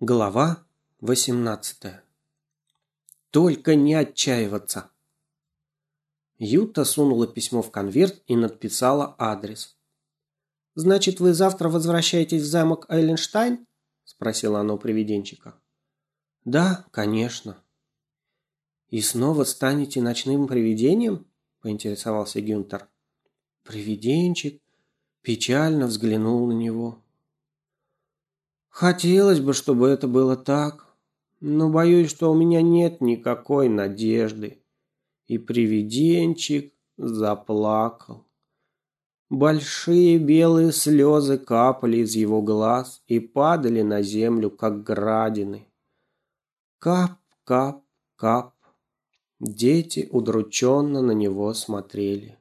Глава 18. Только не отчаиваться. Юта сунула письмо в конверт и надписала адрес. Значит, вы завтра возвращаетесь в замок Айленштайн? спросила она у привиденчика. Да, конечно. И снова станете ночным привидением? поинтересовался Гюнтер. Привиденчик печально взглянул на него. Хотелось бы, чтобы это было так, но боюсь, что у меня нет никакой надежды. И привиденчик заплакал. Большие белые слезы капали из его глаз и падали на землю, как градины. Кап, кап, кап. Дети удрученно на него смотрели.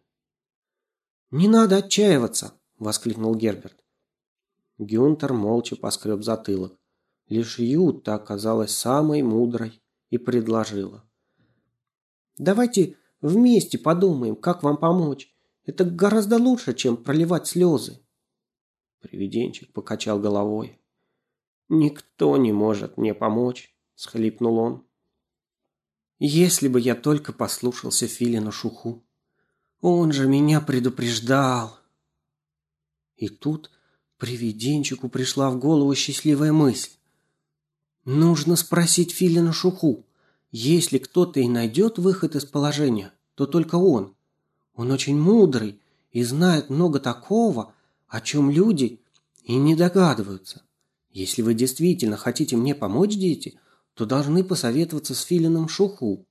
«Не надо отчаиваться!» – воскликнул Герберт. Гюнтер молча поскреб затылок. Лишь Юта оказалась самой мудрой и предложила. «Давайте вместе подумаем, как вам помочь. Это гораздо лучше, чем проливать слезы». Привиденчик покачал головой. «Никто не может мне помочь», – схлипнул он. «Если бы я только послушался Филина Шуху. Он же меня предупреждал». И тут Привиденчику пришла в голову счастливая мысль. Нужно спросить Филина Шуху. Если кто-то и найдет выход из положения, то только он. Он очень мудрый и знает много такого, о чем люди и не догадываются. Если вы действительно хотите мне помочь, дети, то должны посоветоваться с Филином Шуху.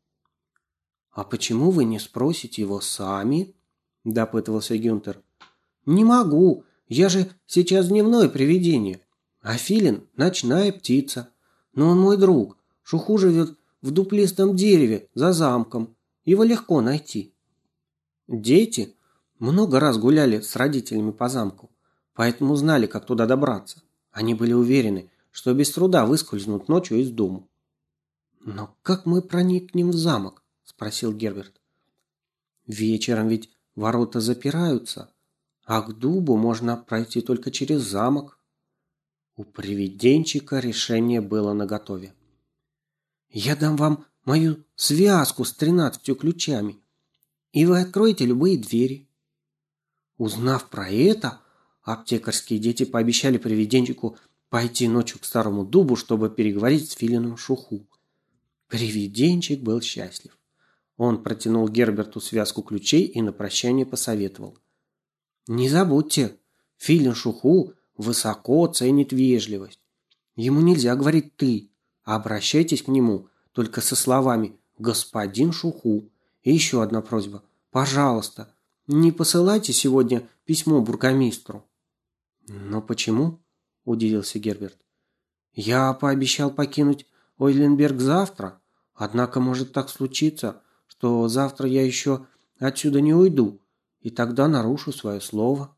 А почему вы не спросите его сами? допытывался Гюнтер. Не могу, я же сейчас дневное привидение, а филин – ночная птица. Но он мой друг. Шуху живет в дуплистом дереве за замком. Его легко найти. Дети много раз гуляли с родителями по замку, поэтому знали, как туда добраться. Они были уверены, что без труда выскользнут ночью из дому. «Но как мы проникнем в замок?» – спросил Герберт. «Вечером ведь ворота запираются, а к дубу можно пройти только через замок. У привиденчика решение было наготове. Я дам вам мою связку с тринадцатью ключами, и вы откроете любые двери. Узнав про это, аптекарские дети пообещали привиденчику пойти ночью к старому дубу, чтобы переговорить с филином Шуху. Привиденчик был счастлив. Он протянул Герберту связку ключей и на прощание посоветовал. Не забудьте, Филин Шуху высоко ценит вежливость. Ему нельзя говорить «ты», а обращайтесь к нему только со словами «господин Шуху». И еще одна просьба. Пожалуйста, не посылайте сегодня письмо бургомистру. Но почему? Удивился Герберт. Я пообещал покинуть Ойленберг завтра, однако может так случиться, что завтра я еще отсюда не уйду и тогда нарушу свое слово.